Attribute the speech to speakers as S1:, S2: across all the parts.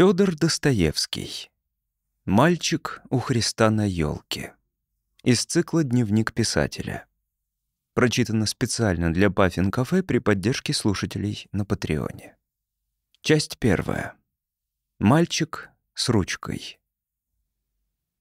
S1: Федор Достоевский. Мальчик у Христа на елке. Из цикла «Дневник писателя». Прочитано специально для Паффин Кафе при поддержке слушателей на Патреоне. Часть первая. Мальчик с ручкой.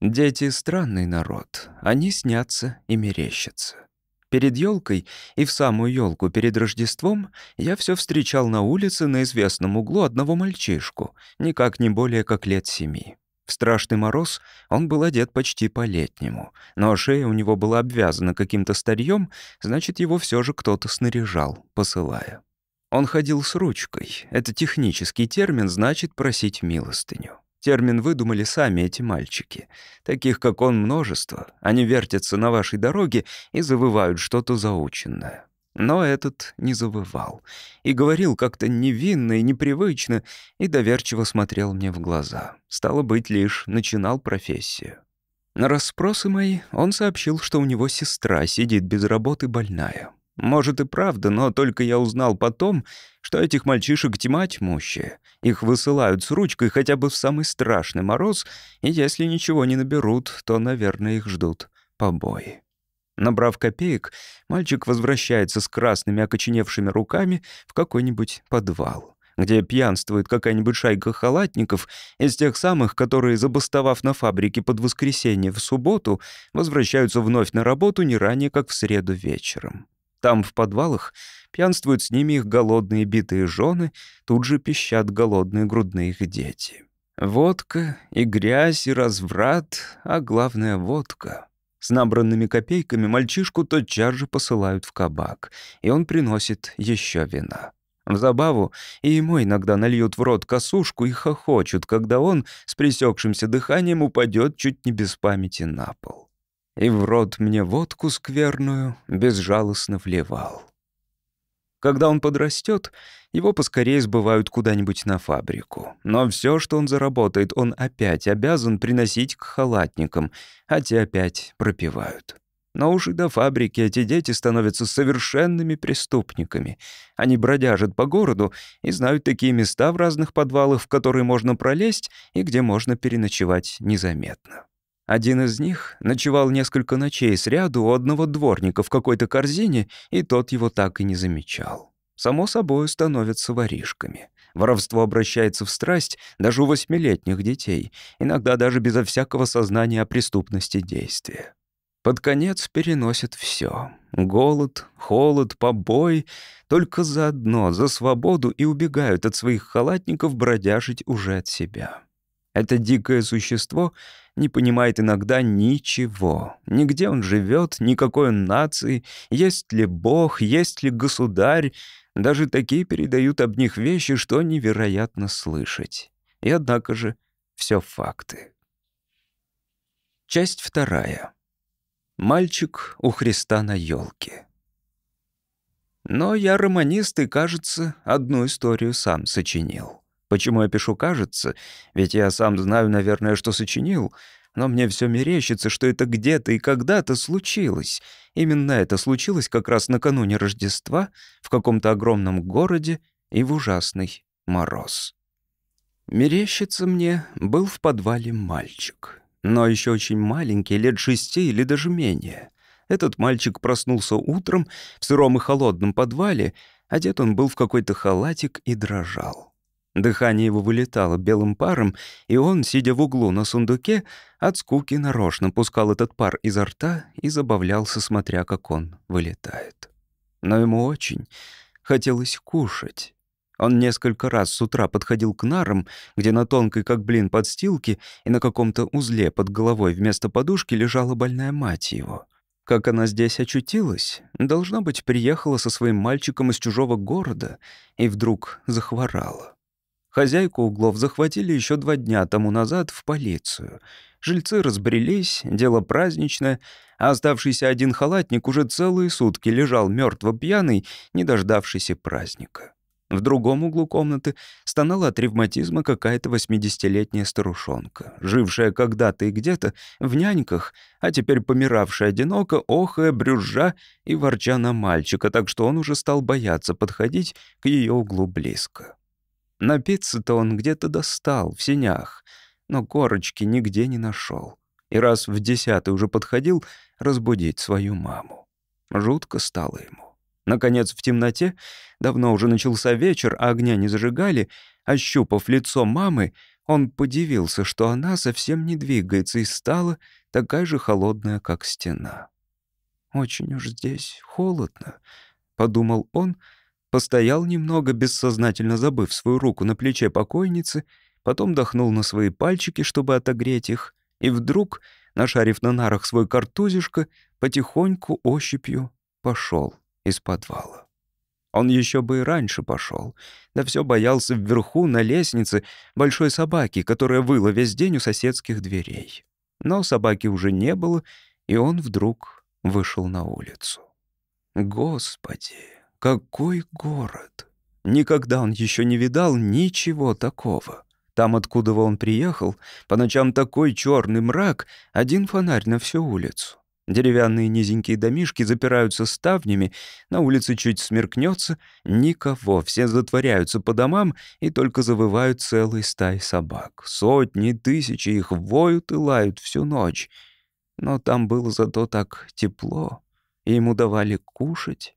S1: Дети — странный народ. Они снятся и мерещатся. Перед елкой и в самую елку перед Рождеством я все встречал на улице на известном углу одного мальчишку, никак не более как лет семи. В страшный мороз он был одет почти по-летнему, но шея у него была обвязана каким-то старьем, значит, его все же кто-то снаряжал, посылая. Он ходил с ручкой. Это технический термин, значит просить милостыню. Термин выдумали сами эти мальчики. Таких, как он, множество. Они вертятся на вашей дороге и завывают что-то заученное. Но этот не завывал. И говорил как-то невинно и непривычно, и доверчиво смотрел мне в глаза. Стало быть, лишь начинал профессию. На расспросы мои он сообщил, что у него сестра сидит без работы больная. Может и правда, но только я узнал потом, что этих мальчишек тьма тьмущая. Их высылают с ручкой хотя бы в самый страшный мороз, и если ничего не наберут, то, наверное, их ждут побои. Набрав копеек, мальчик возвращается с красными окоченевшими руками в какой-нибудь подвал, где пьянствует какая-нибудь шайка халатников из тех самых, которые, забастовав на фабрике под воскресенье в субботу, возвращаются вновь на работу не ранее, как в среду вечером. Там, в подвалах, пьянствуют с ними их голодные битые жены, тут же пищат голодные грудные их дети. Водка и грязь, и разврат, а главное — водка. С набранными копейками мальчишку тотчас же посылают в кабак, и он приносит еще вина. В забаву и ему иногда нальют в рот косушку и хохочут, когда он с пресекшимся дыханием упадет чуть не без памяти на пол и в рот мне водку скверную безжалостно вливал. Когда он подрастет, его поскорее сбывают куда-нибудь на фабрику. Но все, что он заработает, он опять обязан приносить к халатникам, а те опять пропивают. Но уж и до фабрики эти дети становятся совершенными преступниками. Они бродяжат по городу и знают такие места в разных подвалах, в которые можно пролезть и где можно переночевать незаметно. Один из них ночевал несколько ночей сряду у одного дворника в какой-то корзине, и тот его так и не замечал. Само собой, становятся воришками. Воровство обращается в страсть даже у восьмилетних детей, иногда даже безо всякого сознания о преступности действия. Под конец переносят все: Голод, холод, побой. Только заодно, за свободу и убегают от своих халатников бродяжить уже от себя. Это дикое существо не понимает иногда ничего. Нигде он живет, никакой он нации, есть ли бог, есть ли государь. Даже такие передают об них вещи, что невероятно слышать. И однако же все факты. Часть вторая. Мальчик у Христа на елке. Но я романист и, кажется, одну историю сам сочинил. Почему я пишу «кажется»? Ведь я сам знаю, наверное, что сочинил. Но мне все мерещится, что это где-то и когда-то случилось. Именно это случилось как раз накануне Рождества в каком-то огромном городе и в ужасный мороз. Мерещится мне был в подвале мальчик. Но еще очень маленький, лет шести или даже менее. Этот мальчик проснулся утром в сыром и холодном подвале, одет он был в какой-то халатик и дрожал. Дыхание его вылетало белым паром, и он, сидя в углу на сундуке, от скуки нарочно пускал этот пар изо рта и забавлялся, смотря, как он вылетает. Но ему очень хотелось кушать. Он несколько раз с утра подходил к нарам, где на тонкой, как блин, подстилке и на каком-то узле под головой вместо подушки лежала больная мать его. Как она здесь очутилась? Должно быть, приехала со своим мальчиком из чужого города и вдруг захворала. Хозяйку углов захватили еще два дня тому назад в полицию. Жильцы разбрелись, дело праздничное, а оставшийся один халатник уже целые сутки лежал мертво пьяный, не дождавшийся праздника. В другом углу комнаты стонала от ревматизма какая-то восьмидесятилетняя старушонка, жившая когда-то и где-то в няньках, а теперь помиравшая одиноко, охая, брюзжа и ворча на мальчика, так что он уже стал бояться подходить к ее углу близко. Напиться-то он где-то достал, в сенях, но корочки нигде не нашел. И раз в десятый уже подходил разбудить свою маму. Жутко стало ему. Наконец, в темноте, давно уже начался вечер, а огня не зажигали, ощупав лицо мамы, он подивился, что она совсем не двигается и стала такая же холодная, как стена. «Очень уж здесь холодно», — подумал он, постоял немного, бессознательно забыв свою руку на плече покойницы, потом дохнул на свои пальчики, чтобы отогреть их, и вдруг, нашарив на нарах свой картузишко, потихоньку ощупью пошел из подвала. Он еще бы и раньше пошел, да все боялся вверху, на лестнице, большой собаки, которая выла весь день у соседских дверей. Но собаки уже не было, и он вдруг вышел на улицу. Господи, какой город! Никогда он еще не видал ничего такого. Там, откуда он приехал, по ночам такой черный мрак, один фонарь на всю улицу. Деревянные низенькие домишки запираются ставнями, на улице чуть смеркнется, никого, все затворяются по домам и только завывают целые стаи собак. Сотни, тысячи их воют и лают всю ночь. Но там было зато так тепло, и ему давали кушать.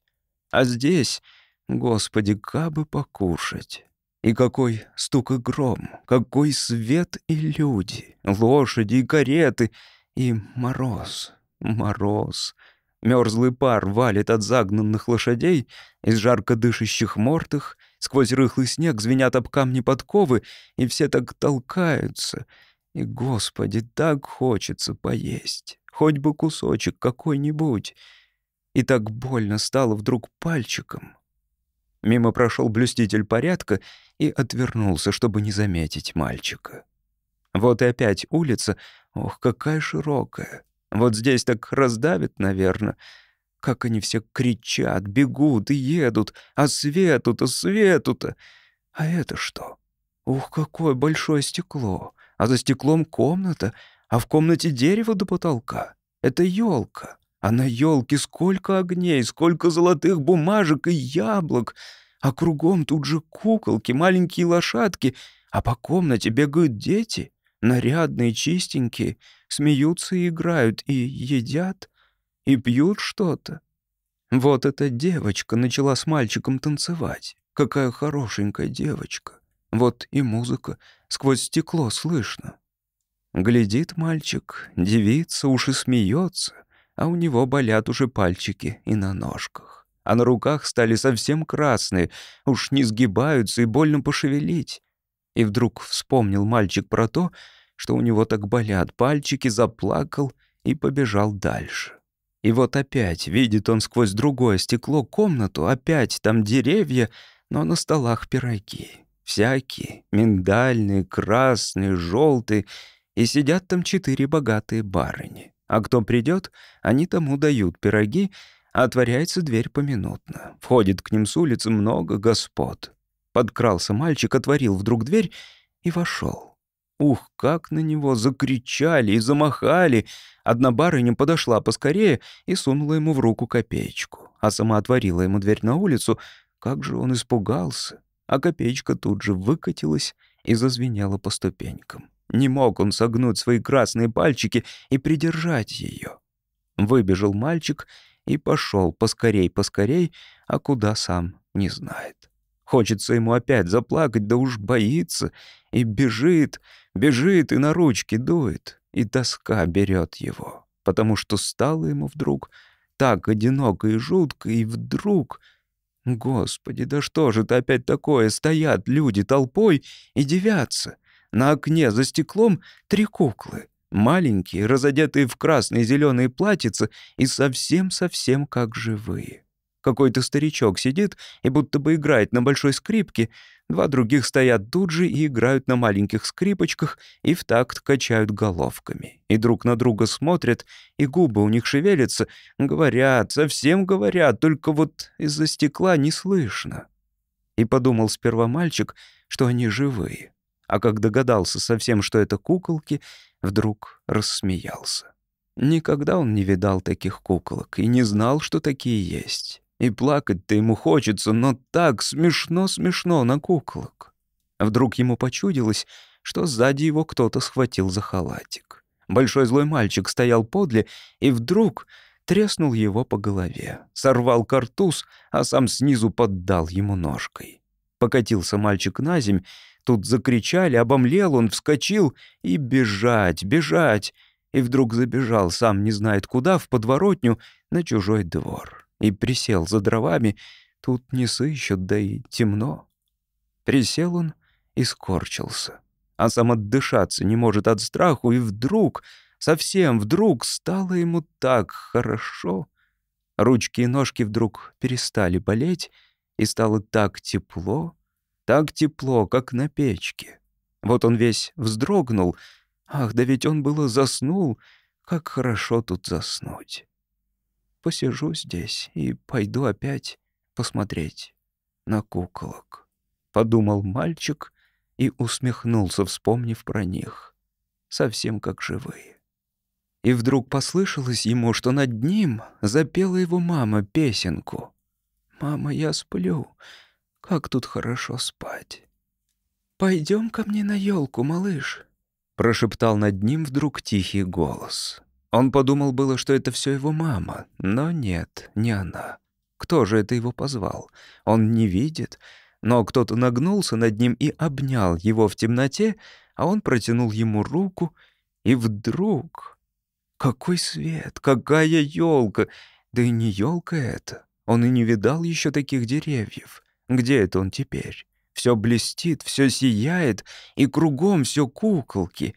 S1: А здесь, господи, кабы покушать. И какой стук и гром, какой свет и люди, лошади и кареты, и мороз. Мороз. Мерзлый пар валит от загнанных лошадей, из жарко дышащих мортых, сквозь рыхлый снег звенят об камни подковы, и все так толкаются. И, Господи, так хочется поесть. Хоть бы кусочек какой-нибудь. И так больно стало вдруг пальчиком. Мимо прошел блюститель порядка и отвернулся, чтобы не заметить мальчика. Вот и опять улица, ох, какая широкая. Вот здесь так раздавит, наверное. Как они все кричат, бегут и едут. А свету-то, свету-то. А это что? Ух, какое большое стекло. А за стеклом комната, а в комнате дерево до потолка. Это елка. А на елке сколько огней, сколько золотых бумажек и яблок. А кругом тут же куколки, маленькие лошадки. А по комнате бегают дети, нарядные, чистенькие смеются и играют, и едят, и пьют что-то. Вот эта девочка начала с мальчиком танцевать. Какая хорошенькая девочка. Вот и музыка сквозь стекло слышно. Глядит мальчик, девица, уж и смеется, а у него болят уже пальчики и на ножках. А на руках стали совсем красные, уж не сгибаются и больно пошевелить. И вдруг вспомнил мальчик про то, что у него так болят пальчики, заплакал и побежал дальше. И вот опять видит он сквозь другое стекло комнату, опять там деревья, но на столах пироги. Всякие, миндальные, красные, желтые, и сидят там четыре богатые барыни. А кто придет, они тому дают пироги, а отворяется дверь поминутно. Входит к ним с улицы много господ. Подкрался мальчик, отворил вдруг дверь и вошел. Ух, как на него закричали и замахали. Одна барыня подошла поскорее и сунула ему в руку копеечку, а сама отворила ему дверь на улицу. Как же он испугался. А копеечка тут же выкатилась и зазвенела по ступенькам. Не мог он согнуть свои красные пальчики и придержать ее. Выбежал мальчик и пошел поскорей-поскорей, а куда сам не знает. Хочется ему опять заплакать, да уж боится, и бежит, бежит и на ручки дует, и тоска берет его, потому что стало ему вдруг так одиноко и жутко, и вдруг... Господи, да что же это опять такое? Стоят люди толпой и девятся. На окне за стеклом три куклы. Маленькие, разодетые в красные зеленые платьица и совсем-совсем как живые. Какой-то старичок сидит и будто бы играет на большой скрипке, два других стоят тут же и играют на маленьких скрипочках и в такт качают головками. И друг на друга смотрят, и губы у них шевелятся, говорят, совсем говорят, только вот из-за стекла не слышно. И подумал сперва мальчик, что они живые, а как догадался совсем, что это куколки, вдруг рассмеялся. Никогда он не видал таких куколок и не знал, что такие есть. И плакать-то ему хочется, но так смешно-смешно на куколок. Вдруг ему почудилось, что сзади его кто-то схватил за халатик. Большой злой мальчик стоял подле и вдруг треснул его по голове, сорвал картуз, а сам снизу поддал ему ножкой. Покатился мальчик на земь, тут закричали, обомлел он, вскочил и бежать, бежать. И вдруг забежал, сам не знает куда, в подворотню, на чужой двор. И присел за дровами, тут не сыщут, да и темно. Присел он и скорчился а сам отдышаться не может от страху, и вдруг, совсем вдруг, стало ему так хорошо. Ручки и ножки вдруг перестали болеть, и стало так тепло, так тепло, как на печке. Вот он весь вздрогнул. Ах, да ведь он было заснул. Как хорошо тут заснуть. Посижу здесь и пойду опять посмотреть на куколок. Подумал мальчик и усмехнулся, вспомнив про них. Совсем как живые. И вдруг послышалось ему, что над ним запела его мама песенку. «Мама, я сплю. Как тут хорошо спать». «Пойдем ко мне на елку, малыш», — прошептал над ним вдруг тихий голос. Он подумал было, что это все его мама, но нет, не она. Кто же это его позвал? Он не видит, но кто-то нагнулся над ним и обнял его в темноте, а он протянул ему руку, и вдруг... Какой свет, какая елка! Да и не елка это. Он и не видал еще таких деревьев. Где это он теперь? Все блестит, все сияет, и кругом все куколки.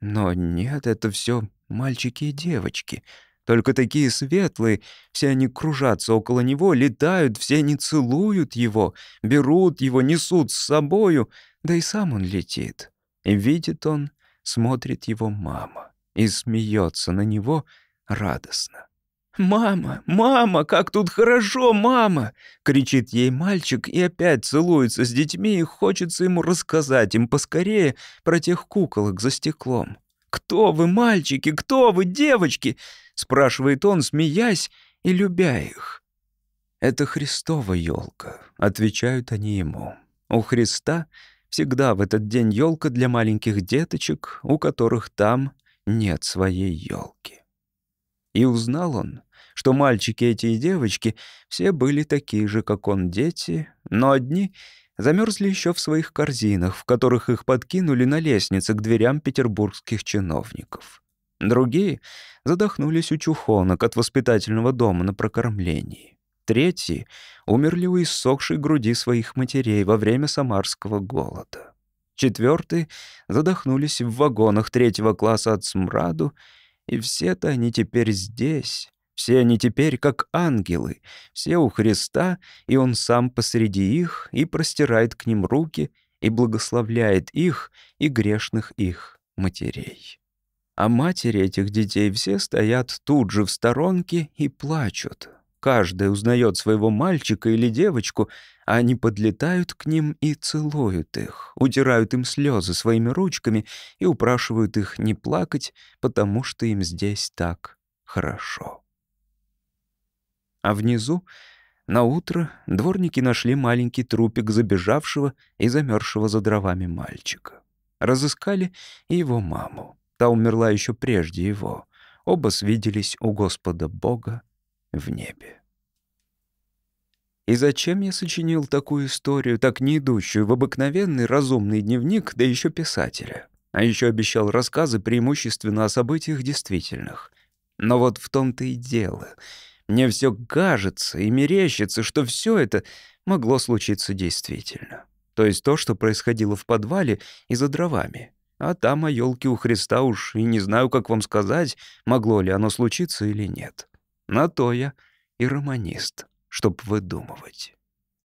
S1: Но нет, это все мальчики и девочки — только такие светлые, все они кружатся около него, летают, все они целуют его, берут его, несут с собою, да и сам он летит. И видит он, смотрит его мама и смеется на него радостно. «Мама, мама, как тут хорошо, мама!» — кричит ей мальчик и опять целуется с детьми, и хочется ему рассказать им поскорее про тех куколок за стеклом. «Кто вы, мальчики? Кто вы, девочки?» — спрашивает он, смеясь и любя их. «Это Христова елка», — отвечают они ему. «У Христа всегда в этот день елка для маленьких деточек, у которых там нет своей елки». И узнал он, что мальчики эти и девочки все были такие же, как он, дети, но одни замерзли еще в своих корзинах, в которых их подкинули на лестнице к дверям петербургских чиновников. Другие задохнулись у чухонок от воспитательного дома на прокормлении. Третьи умерли у иссохшей груди своих матерей во время самарского голода. Четвертые задохнулись в вагонах третьего класса от смраду, и все-то они теперь здесь, все они теперь как ангелы, все у Христа, и Он сам посреди их и простирает к ним руки и благословляет их и грешных их матерей. А матери этих детей все стоят тут же в сторонке и плачут. Каждая узнает своего мальчика или девочку, а они подлетают к ним и целуют их, утирают им слезы своими ручками и упрашивают их не плакать, потому что им здесь так хорошо. А внизу, на утро, дворники нашли маленький трупик забежавшего и замерзшего за дровами мальчика. Разыскали и его маму. Та умерла еще прежде его. Оба свиделись у Господа Бога в небе. И зачем я сочинил такую историю, так не идущую в обыкновенный разумный дневник, да еще писателя? А еще обещал рассказы преимущественно о событиях действительных. Но вот в том-то и дело — мне все кажется и мерещится, что все это могло случиться действительно. То есть то, что происходило в подвале и за дровами. А там о елке у Христа уж и не знаю, как вам сказать, могло ли оно случиться или нет. На то я и романист, чтоб выдумывать.